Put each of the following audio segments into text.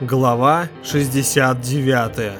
Глава 69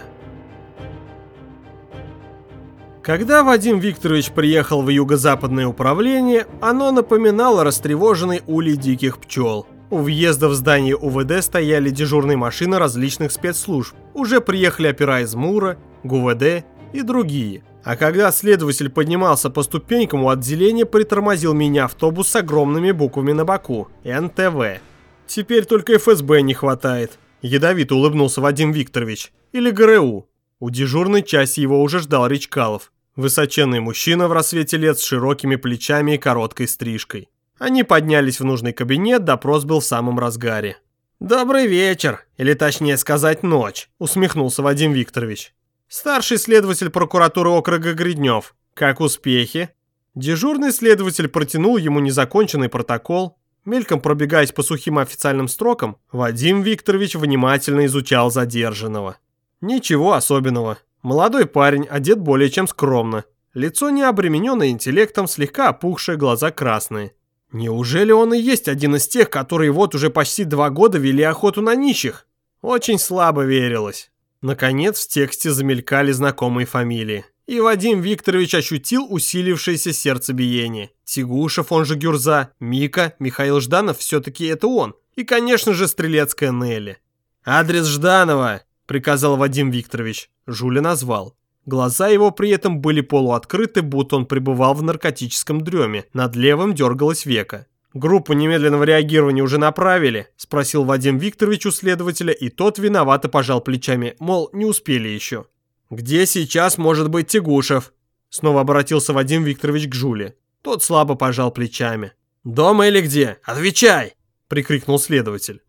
Когда Вадим Викторович приехал в юго-западное управление, оно напоминало растревоженный улей диких пчел. У въезда в здание УВД стояли дежурные машины различных спецслужб. Уже приехали опера из МУРа, ГУВД и другие. А когда следователь поднимался по ступенькам, у отделения притормозил меня автобус с огромными буквами на боку – НТВ. Теперь только ФСБ не хватает. Ядовито улыбнулся Вадим Викторович. Или ГРУ. У дежурной части его уже ждал Речкалов. Высоченный мужчина в рассвете лет с широкими плечами и короткой стрижкой. Они поднялись в нужный кабинет, допрос был в самом разгаре. «Добрый вечер, или точнее сказать ночь», усмехнулся Вадим Викторович. «Старший следователь прокуратуры округа Гриднев. Как успехи?» Дежурный следователь протянул ему незаконченный протокол, Мельком пробегаясь по сухим официальным строкам, Вадим Викторович внимательно изучал задержанного. Ничего особенного. Молодой парень, одет более чем скромно. Лицо не обремененное интеллектом, слегка опухшие, глаза красные. Неужели он и есть один из тех, которые вот уже почти два года вели охоту на нищих? Очень слабо верилось. Наконец в тексте замелькали знакомые фамилии и Вадим Викторович ощутил усилившееся сердцебиение. Тигушев, он же Гюрза, Мика, Михаил Жданов, все-таки это он. И, конечно же, Стрелецкая Нелли. «Адрес Жданова!» – приказал Вадим Викторович. Жуля назвал. Глаза его при этом были полуоткрыты, будто он пребывал в наркотическом дреме. Над левым дергалось века. «Группу немедленного реагирования уже направили?» – спросил Вадим Викторович у следователя, и тот виновато пожал плечами, мол, не успели еще. «Где сейчас может быть Тягушев?» Снова обратился Вадим Викторович к Жуле. Тот слабо пожал плечами. «Дома или где? Отвечай!» Прикрикнул следователь.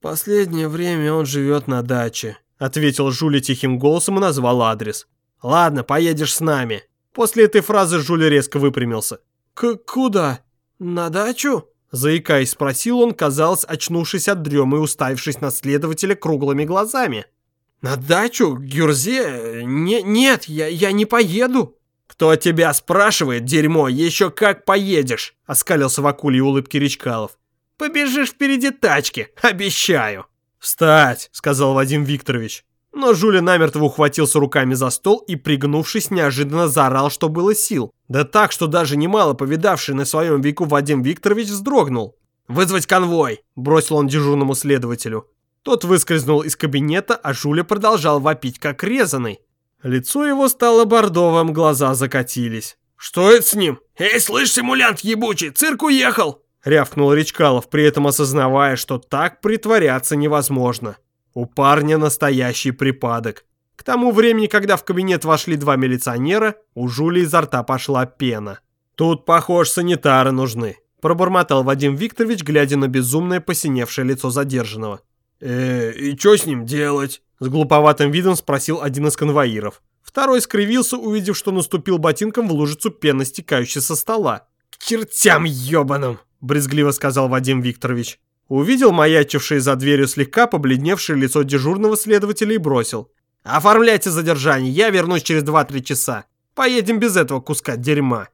«Последнее время он живет на даче», ответил Жуля тихим голосом и назвал адрес. «Ладно, поедешь с нами». После этой фразы Жуля резко выпрямился. «К куда? На дачу?» Заикаясь, спросил он, казалось, очнувшись от дремы и уставившись на следователя круглыми глазами. «На дачу? Гюрзе? Не, нет, я, я не поеду». «Кто тебя спрашивает, дерьмо, еще как поедешь?» Оскалился в акуле улыбки Речкалов. «Побежишь впереди тачки, обещаю». «Встать!» — сказал Вадим Викторович. Но Жуля намертво ухватился руками за стол и, пригнувшись, неожиданно заорал, что было сил. Да так, что даже немало повидавший на своем веку Вадим Викторович вздрогнул. «Вызвать конвой!» – бросил он дежурному следователю. Тот выскользнул из кабинета, а Жуля продолжал вопить, как резанный. Лицо его стало бордовым, глаза закатились. «Что это с ним? Эй, слышь, симулянт ебучий, цирк уехал!» Рявкнул Речкалов, при этом осознавая, что так притворяться невозможно. У парня настоящий припадок. К тому времени, когда в кабинет вошли два милиционера, у Жули изо рта пошла пена. «Тут, похож, санитары нужны», – пробормотал Вадим Викторович, глядя на безумное посиневшее лицо задержанного. «Э, и что с ним делать?» С глуповатым видом спросил один из конвоиров. Второй скривился, увидев, что наступил ботинком в лужицу пены, стекающей со стола. «К чертям ебаным!» – брезгливо сказал Вадим Викторович. Увидел маячившее за дверью слегка побледневшее лицо дежурного следователя и бросил. «Оформляйте задержание, я вернусь через 2-3 часа. Поедем без этого куска дерьма».